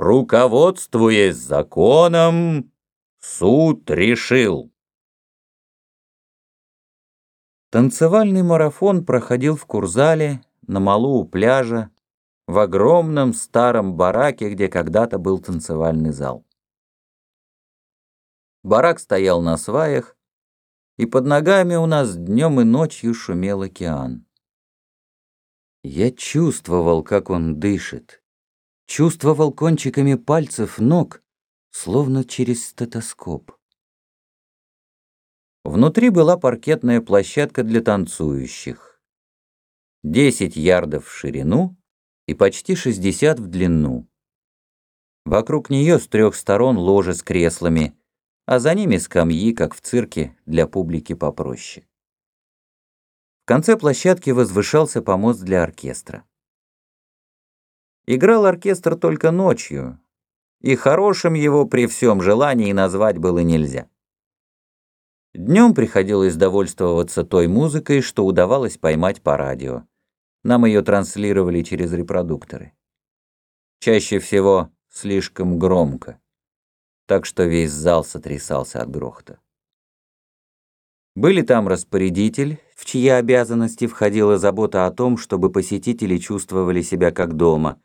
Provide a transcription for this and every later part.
Руководствуясь законом, суд решил. Танцевальный марафон проходил в Курзале, на малу у пляжа, в огромном старом бараке, где когда-то был танцевальный зал. Барак стоял на сваях, и под ногами у нас днем и ночью шумел океан. Я чувствовал, как он дышит, чувствовал кончиками пальцев ног, словно через стетоскоп. Внутри была паркетная площадка для танцующих. Десять ярдов в ширину и почти шестьдесят в длину. Вокруг нее с трех сторон ложи с креслами, а за ними скамьи, как в цирке, для публики попроще. В конце площадки возвышался помост для оркестра. Играл оркестр только ночью, и хорошим его при всем желании назвать было нельзя. Днем приходилось довольствоваться той музыкой, что удавалось поймать по радио. Нам ее транслировали через репродукторы. Чаще всего слишком громко так что весь зал сотрясался от грохота. Были там распорядитель, в чьи обязанности входила забота о том, чтобы посетители чувствовали себя как дома,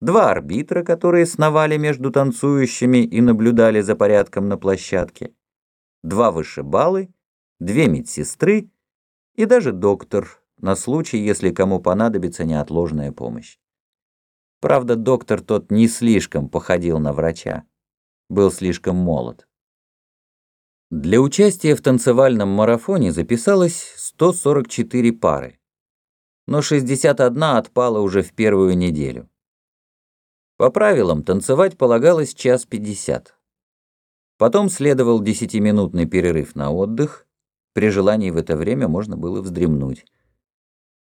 два арбитра, которые сновали между танцующими и наблюдали за порядком на площадке, два вышибалы, две медсестры и даже доктор на случай, если кому понадобится неотложная помощь. Правда, доктор тот не слишком походил на врача был слишком молод. Для участия в танцевальном марафоне записалось 144 пары, но 61 отпала уже в первую неделю. По правилам, танцевать полагалось час 50. Потом следовал десятиминутный перерыв на отдых, при желании в это время можно было вздремнуть.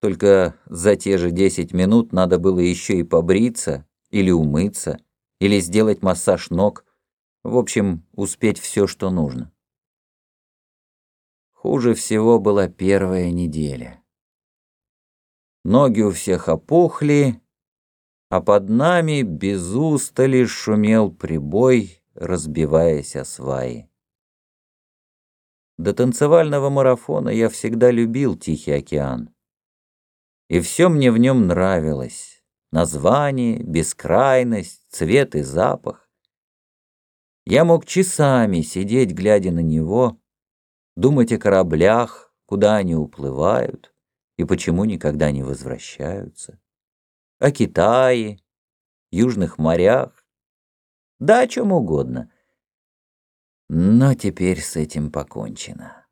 Только за те же 10 минут надо было еще и побриться, или умыться, или сделать массаж ног – в общем, успеть все, что нужно. Хуже всего была первая неделя. Ноги у всех опухли, а под нами без устали шумел прибой, разбиваясь о сваи. До танцевального марафона я всегда любил Тихий океан. И все мне в нем нравилось. Название, бескрайность, цвет и запах. Я мог часами сидеть, глядя на него, думать о кораблях, куда они уплывают и почему никогда не возвращаются, о Китае, южных морях, да о чем угодно. Но теперь с этим покончено.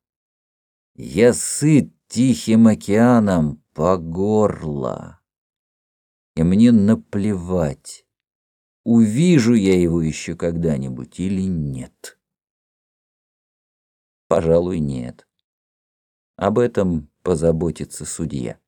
Я сыт Тихим океаном по горло, и мне наплевать, увижу я его еще когда-нибудь или нет. Пожалуй, нет. Об этом позаботится судья.